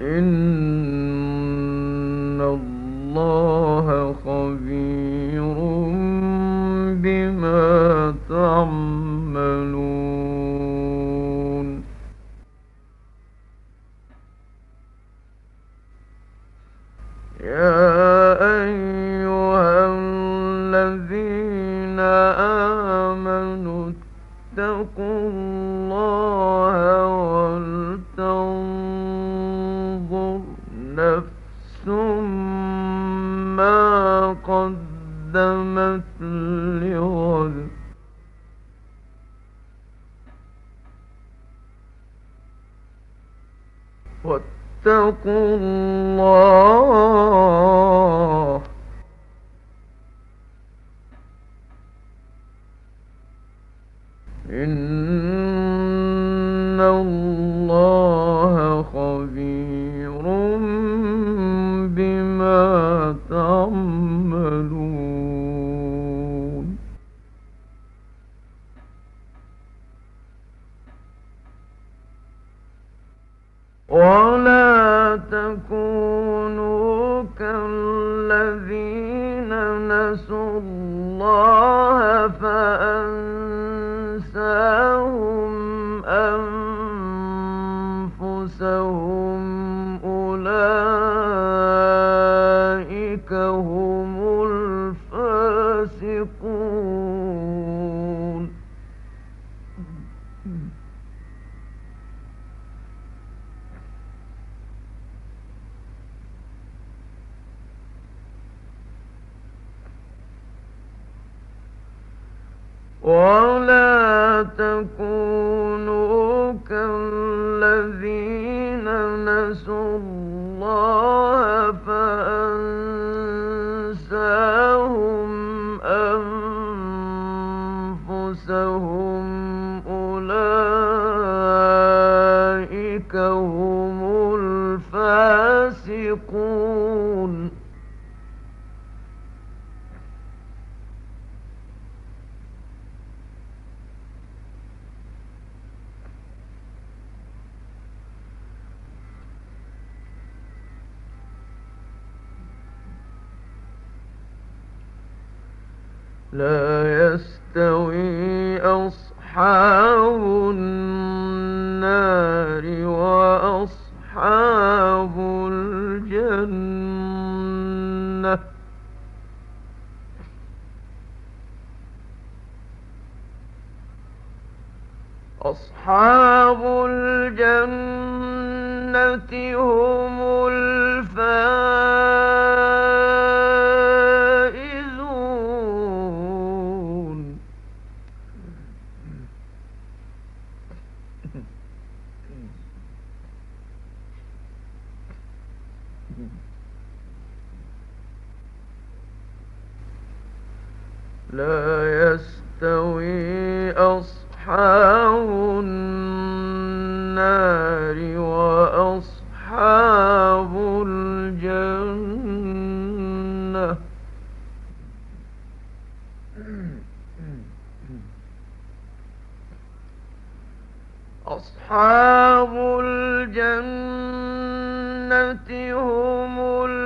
إن إن ولا تكونوا كالذين نسوا الله فأنساهم أنفسهم أولئك هم الفاسقون لا يستوي أصحاب النار. وأصحاب الجنة. أصحاب الجنة هم الفائزون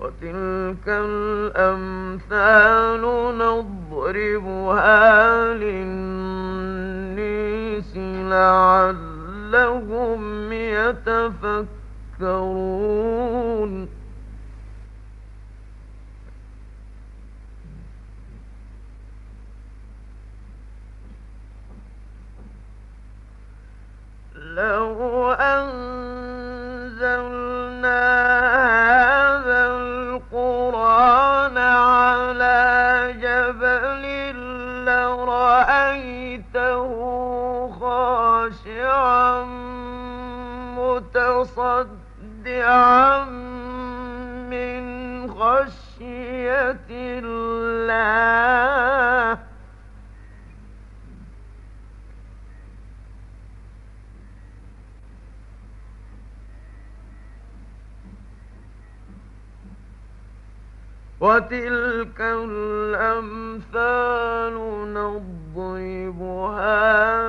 وتلك الأمثال نضربها للناس لعلهم يتفكرون. من خشية الله. وتلك الأمثال نضربها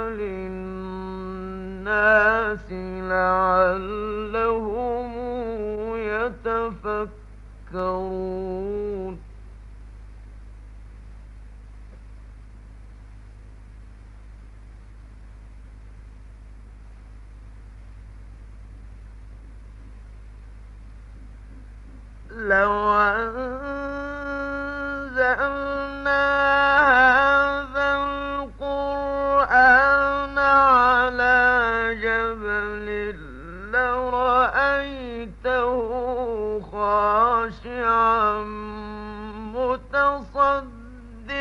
للناس لعلهم يتفكرون. لو أنزلنا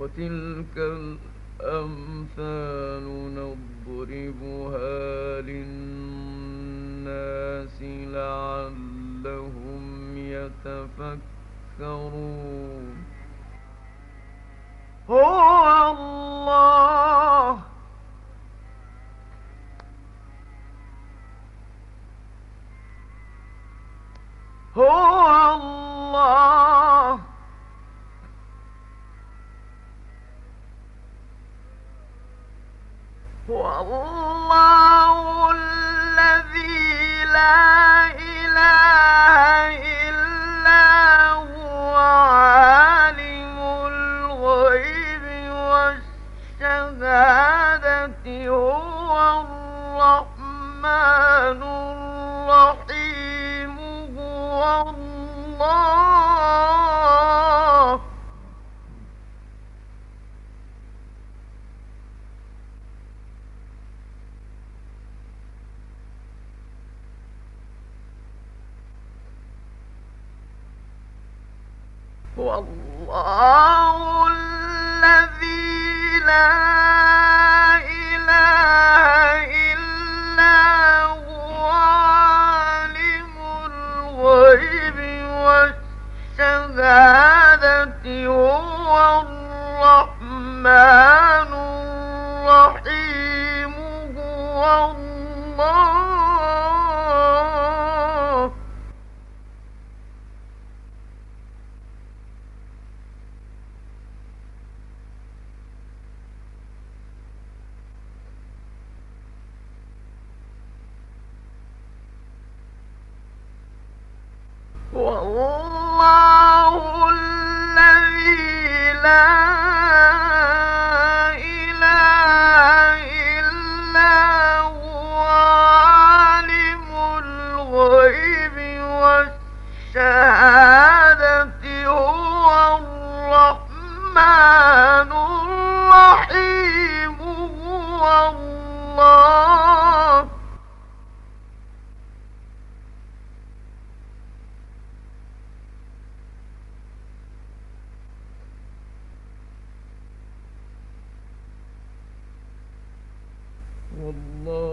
وتلك الأمثال نضربها للناس لعلهم يتفكرون. هو الله. هو الذي الرحمن الله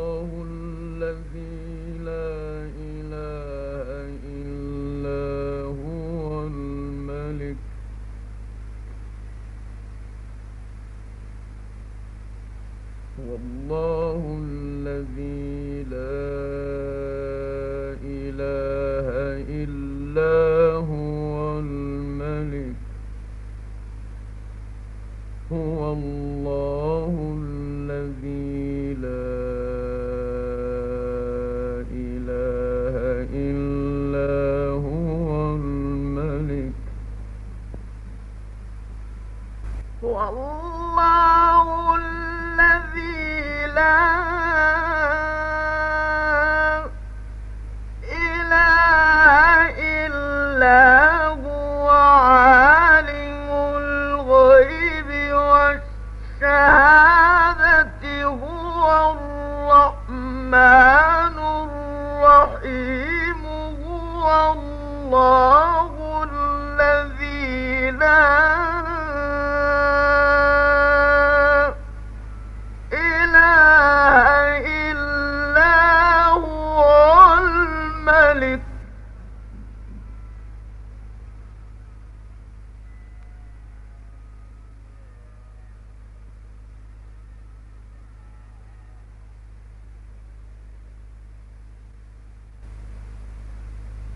الله الذي لا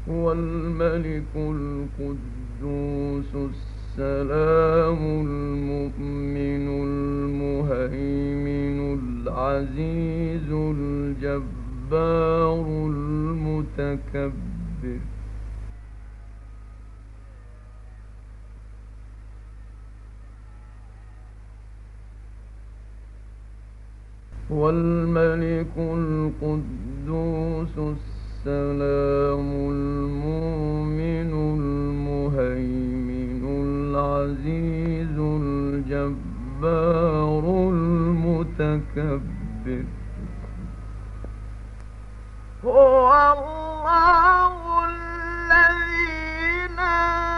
هو الملك القدوس السلام المؤمن المهيمن العزيز الجبار المتكبر هو الملك القدوس السلام السلام المؤمن المهيمن العزيز الجبار المتكبر. هو الله الذي نادى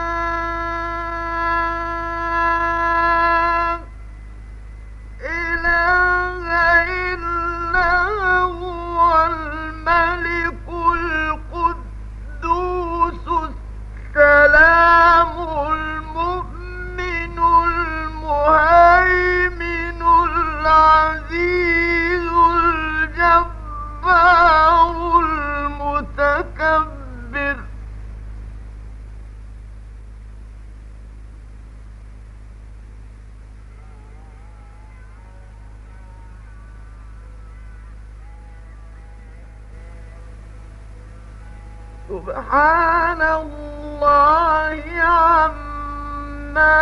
سبحان الله عما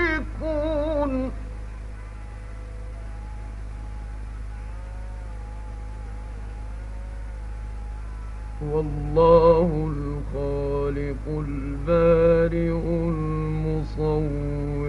يشركون. والله الخالق البارئ المصور.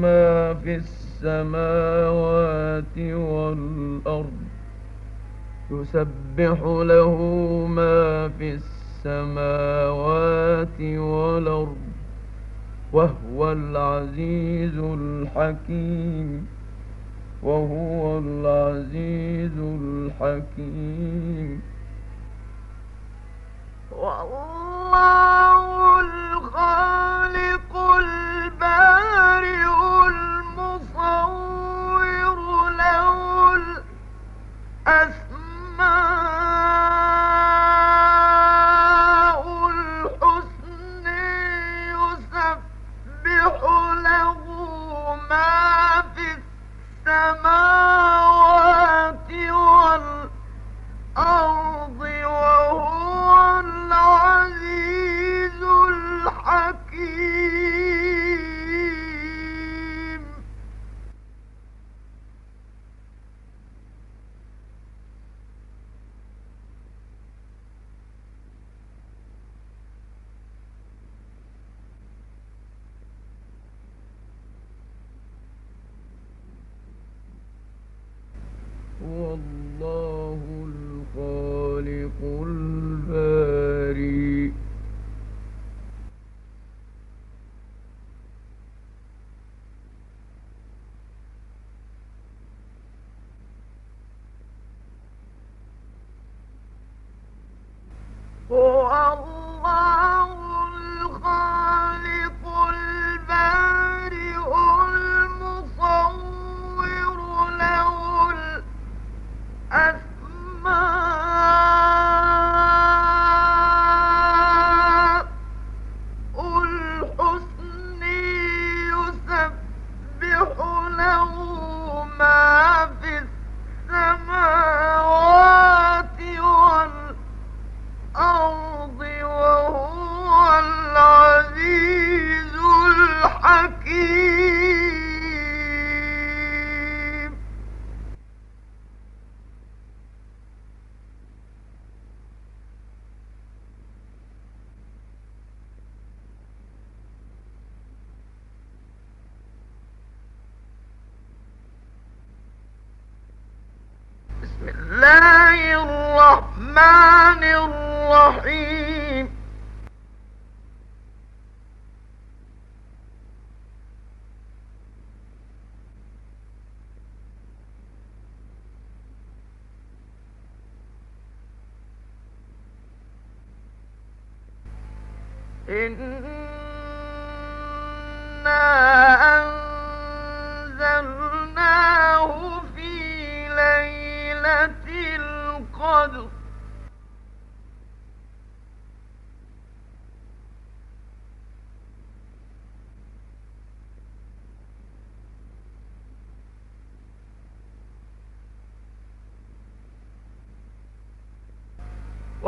ما في السماوات والأرض يسبح له ما في السماوات والأرض وهو العزيز الحكيم وهو العزيز الحكيم والله الخالق البارئ له ما في السماوات الرحيم. إنا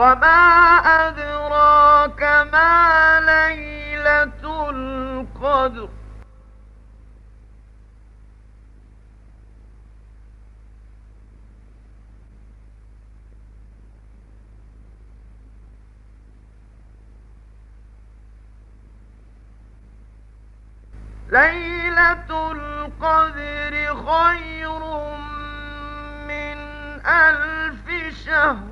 وما أدراك ما ليلة القدر ليلة القدر خير من ألف شهر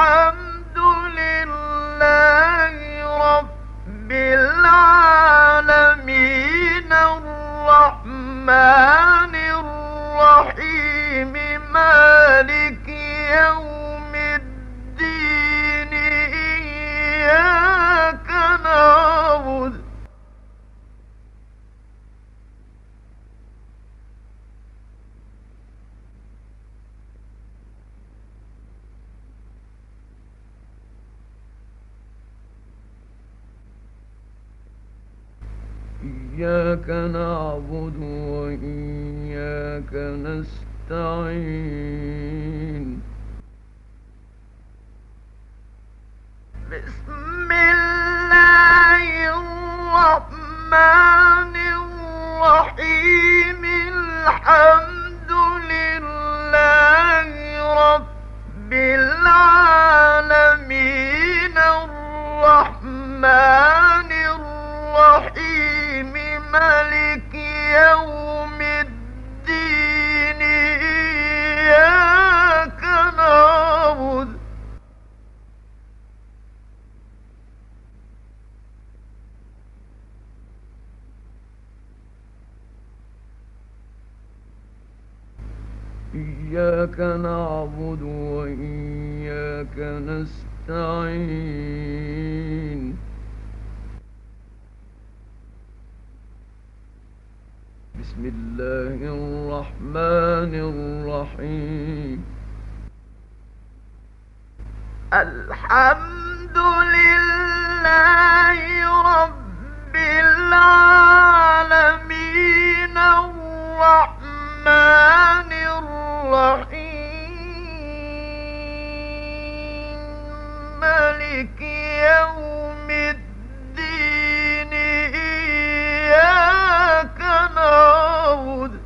الحمد إياك نعبد وإياك نستعين. بسم الله الرحمن الرحيم. الحمد لله رب العالمين. الرحمن ملك يوم الدين إياك نعبد. إياك نعبد وإياك نستعين. بسم الله الرحمن الرحيم. الحمد لله رب العالمين الرحمن الرحيم. ملك يوم الدين. نعبد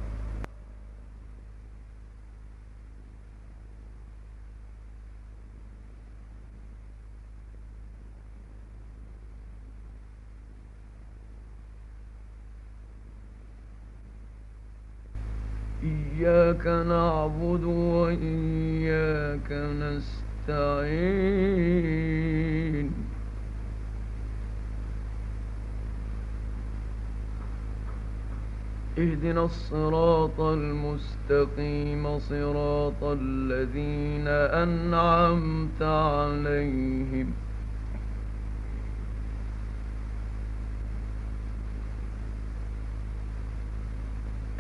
إياك نعبد وإياك نستعين. اهدنا الصراط المستقيم صراط الذين أنعمت عليهم.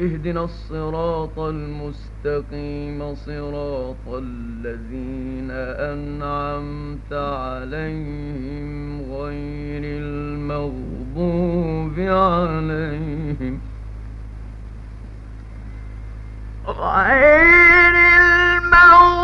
اهدنا الصراط المستقيم صراط الذين أنعمت عليهم غير المغضوب عليهم. غير المغضوب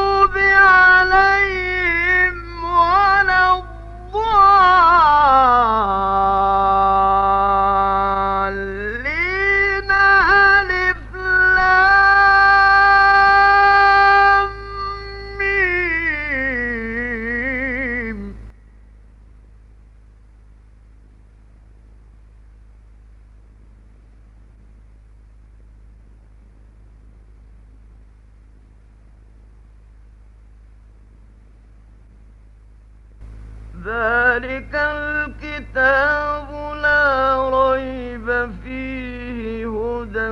عليهم ذلك الكتاب لا ريب فيه هدى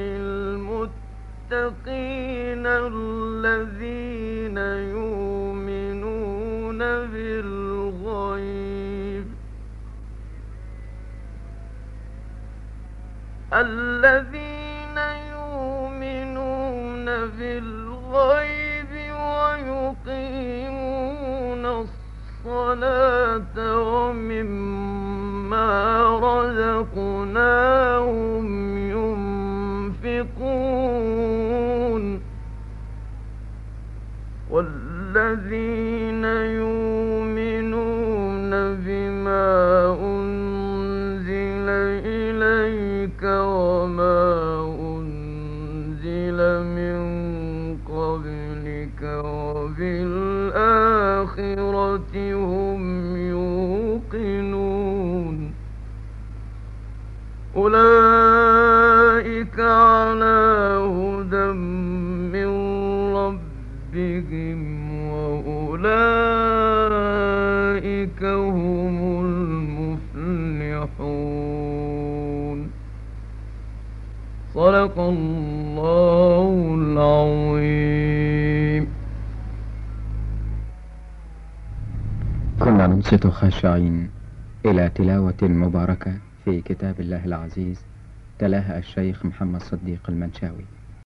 للمتقين الذين يؤمنون الصلاة ومما رزقناهم ينفقون والذين يؤمنون بما أنزل إليك وما أنزل من قبلك وبالآخرة الله العظيم. كنا ننصت خاشعين إلى تلاوة مباركة في كتاب الله العزيز تلاها الشيخ محمد صديق المنشاوي.